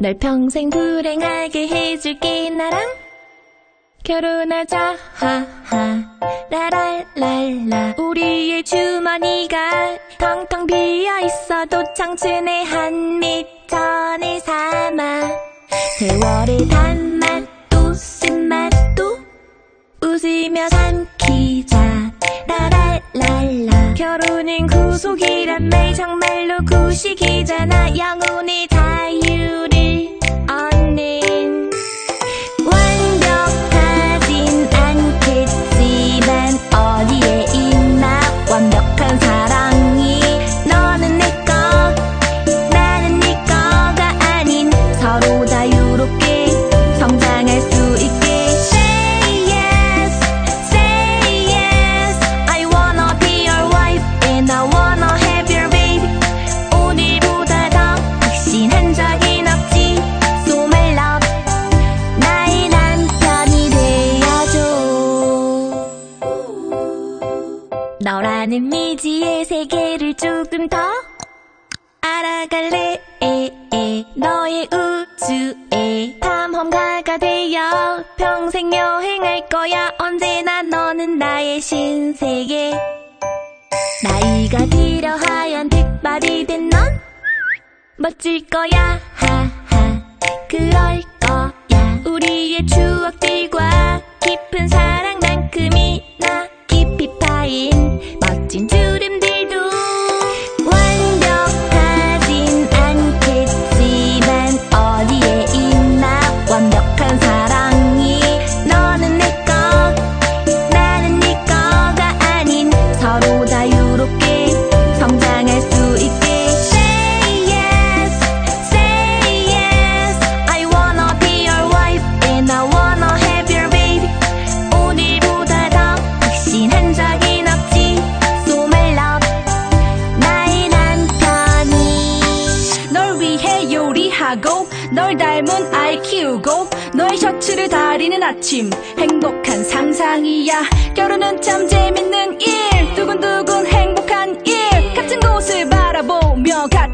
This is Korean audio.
널 평생 불행하게 해줄게 나랑. 결혼하자 하하. 라랄랄라. 우리의 주머니가 텅텅 비어 있어도 청춘의 한밑전을 삼아 세월의 단맛도 쓴맛도 웃으며 삼키자. 라랄랄라. 결혼은 구속이란 말 정말로 구식이잖아. 영혼의 너라는 미지의 세계를 조금 더 알아갈래? 너의 우주에 탐험가가 되어 평생 여행할 거야. 언제나 너는 나의 신세계. 나이가 들어 하얀 백발이 된 넌 멋질 거야. 하하. 그럴 하고 널 닮은 아이 키우고 너의 셔츠를 다리는 아침. 행복한 상상이야. 결혼은 참 재밌는 일. 두근두근 행복한 일. 같은 곳을 바라보며 같은